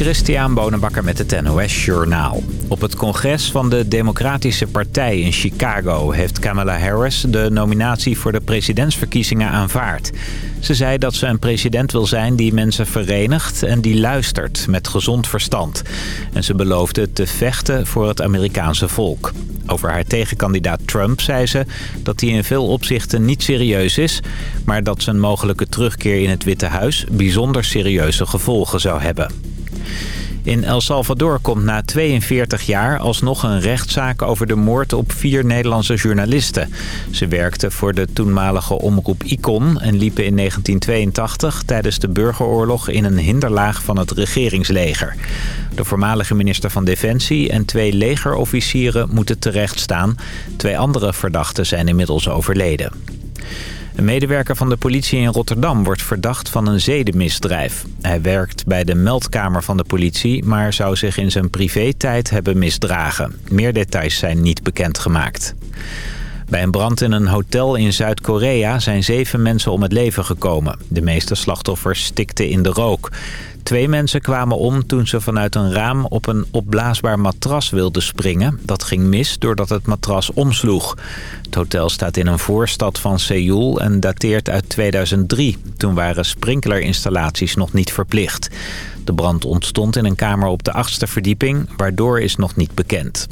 Christian Bonenbakker met het NOS Journaal. Op het congres van de Democratische Partij in Chicago... heeft Kamala Harris de nominatie voor de presidentsverkiezingen aanvaard. Ze zei dat ze een president wil zijn die mensen verenigt... en die luistert met gezond verstand. En ze beloofde te vechten voor het Amerikaanse volk. Over haar tegenkandidaat Trump zei ze dat hij in veel opzichten niet serieus is... maar dat zijn mogelijke terugkeer in het Witte Huis bijzonder serieuze gevolgen zou hebben. In El Salvador komt na 42 jaar alsnog een rechtszaak over de moord op vier Nederlandse journalisten. Ze werkten voor de toenmalige omroep Icon en liepen in 1982 tijdens de burgeroorlog in een hinderlaag van het regeringsleger. De voormalige minister van Defensie en twee legerofficieren moeten terechtstaan. Twee andere verdachten zijn inmiddels overleden. Een medewerker van de politie in Rotterdam wordt verdacht van een zedenmisdrijf. Hij werkt bij de meldkamer van de politie, maar zou zich in zijn privé-tijd hebben misdragen. Meer details zijn niet bekendgemaakt. Bij een brand in een hotel in Zuid-Korea zijn zeven mensen om het leven gekomen. De meeste slachtoffers stikten in de rook. Twee mensen kwamen om toen ze vanuit een raam op een opblaasbaar matras wilden springen. Dat ging mis doordat het matras omsloeg. Het hotel staat in een voorstad van Seoul en dateert uit 2003. Toen waren sprinklerinstallaties nog niet verplicht. De brand ontstond in een kamer op de achtste verdieping, waardoor is nog niet bekend.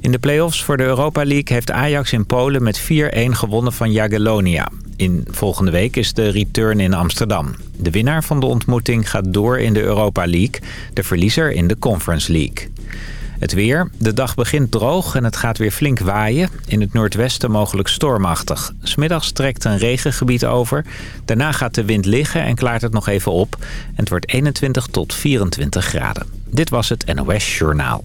In de play-offs voor de Europa League heeft Ajax in Polen met 4-1 gewonnen van Jagiellonia. In volgende week is de return in Amsterdam. De winnaar van de ontmoeting gaat door in de Europa League, de verliezer in de Conference League. Het weer. De dag begint droog en het gaat weer flink waaien. In het noordwesten mogelijk stormachtig. Smiddags trekt een regengebied over. Daarna gaat de wind liggen en klaart het nog even op. En het wordt 21 tot 24 graden. Dit was het NOS Journaal.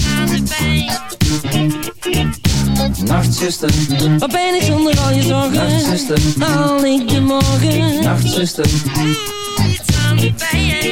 Nachtzuster, wat ben ik zonder al je zorgen? Nachtzuster, haal ik de morgen? Nachtzuster, iets aan de pijn.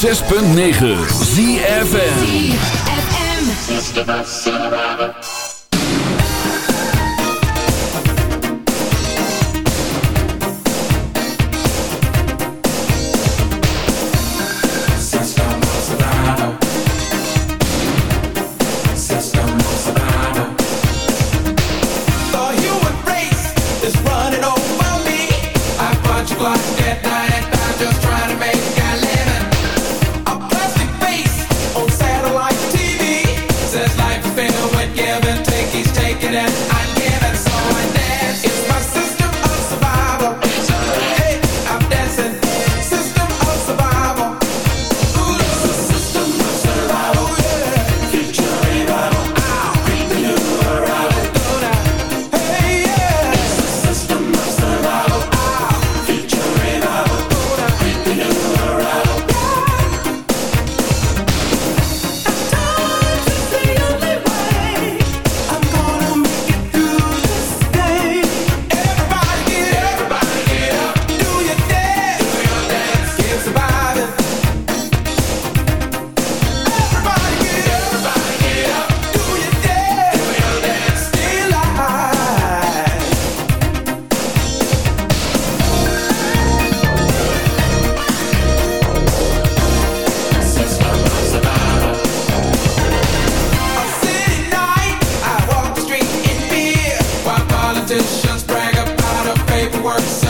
106.9 ZFM works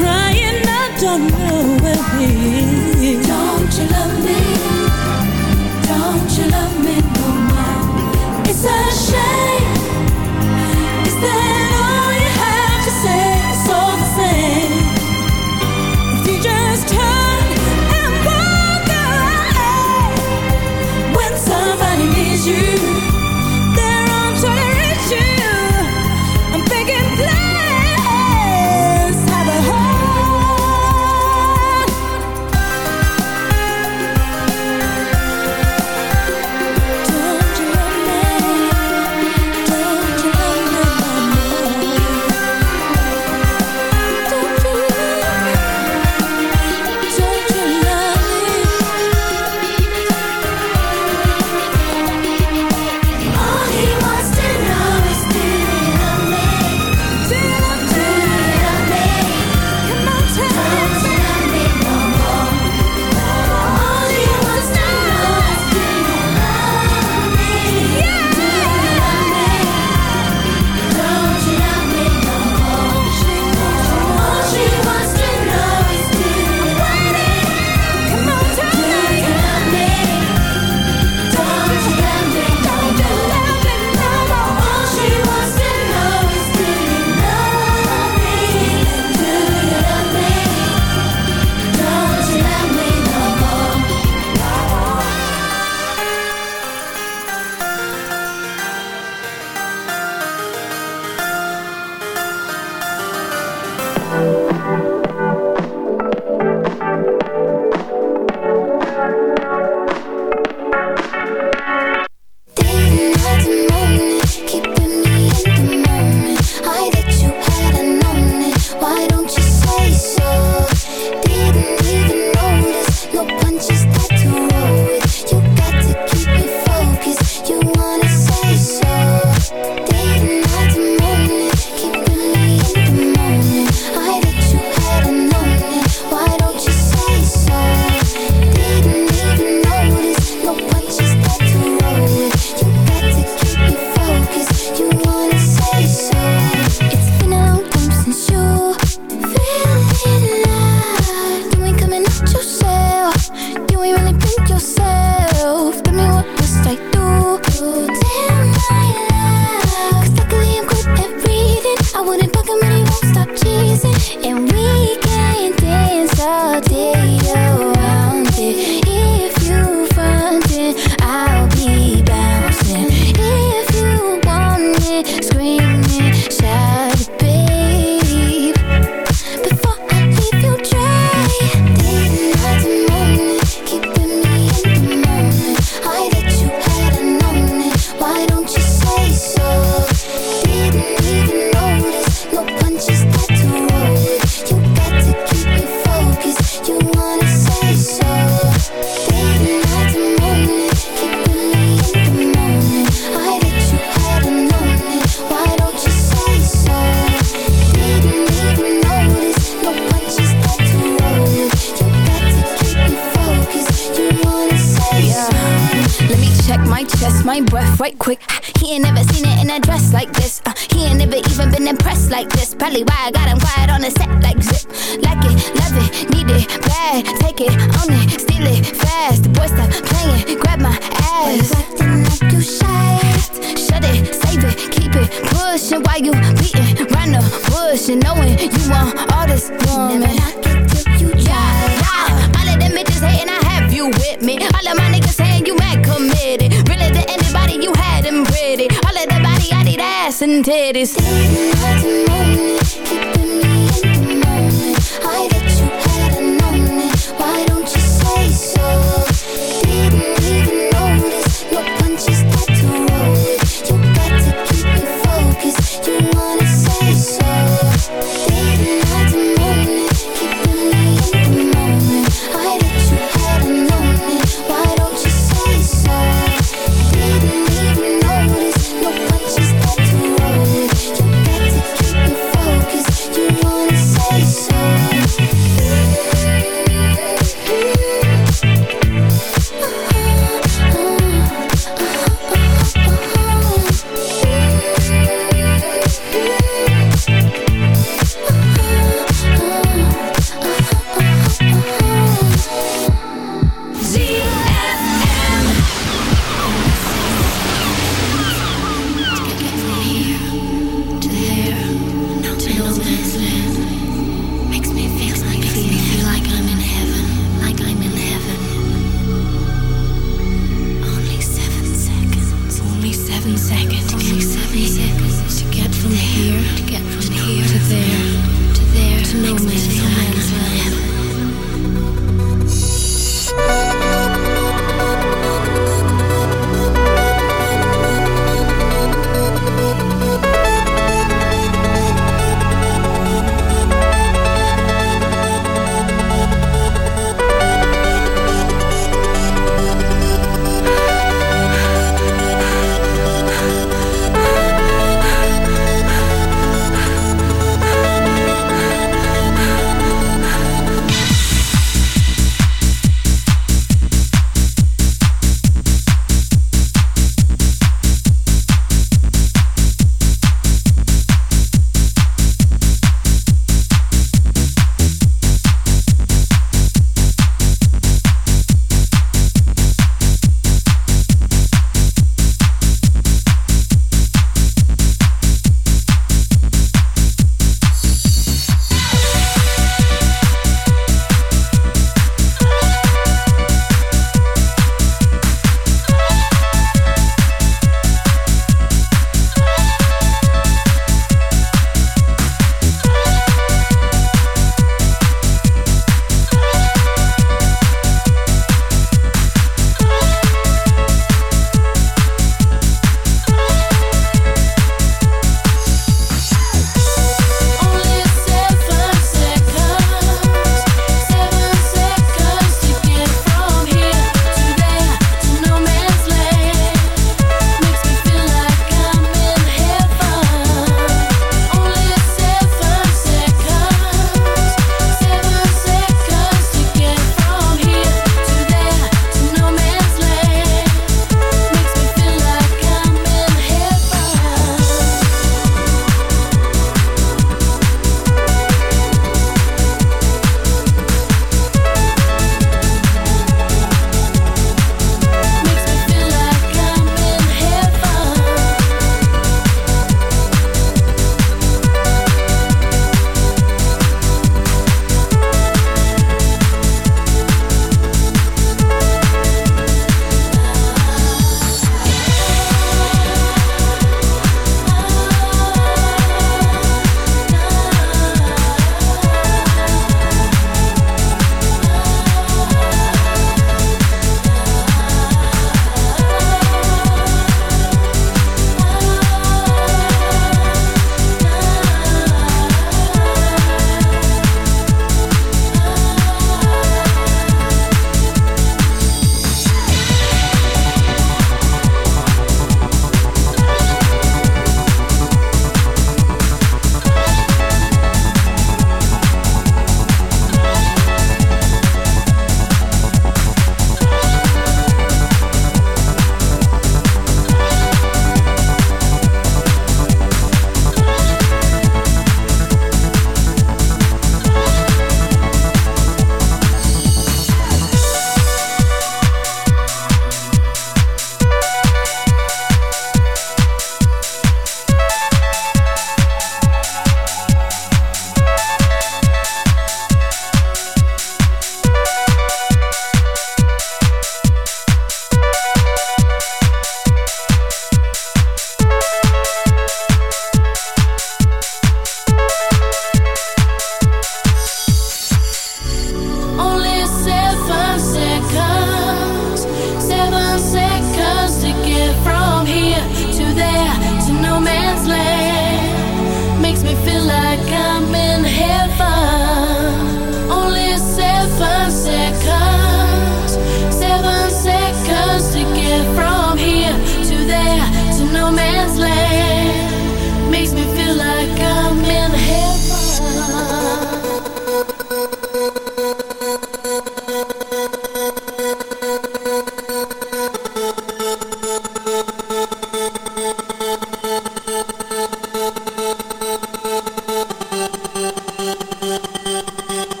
Música